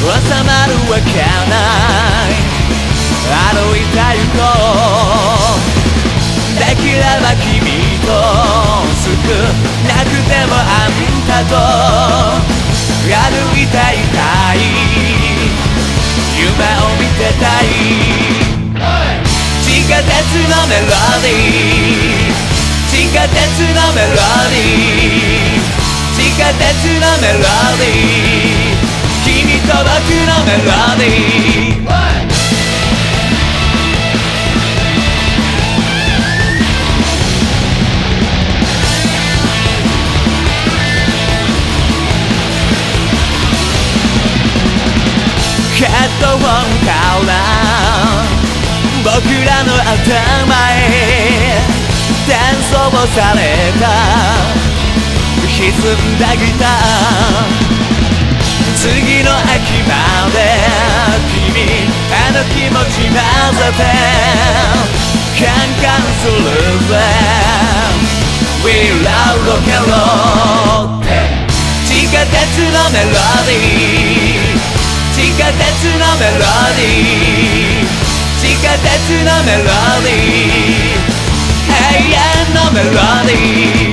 収まるわけない歩いてゆこうできれば君と少なくてもあんたと歩いていたい夢を見てたい地下鉄のメロディー地下鉄のメロディー。地下鉄のメロディー。メロディーヘッドホンから僕らの頭へ転送された。歪んだギター。次の駅まで。君あの気持ち混ぜてカンカンするぜ We love rock and roll 地下鉄のメロディー。地下鉄のメロディー。地下鉄のメロディー。永遠のメロディー。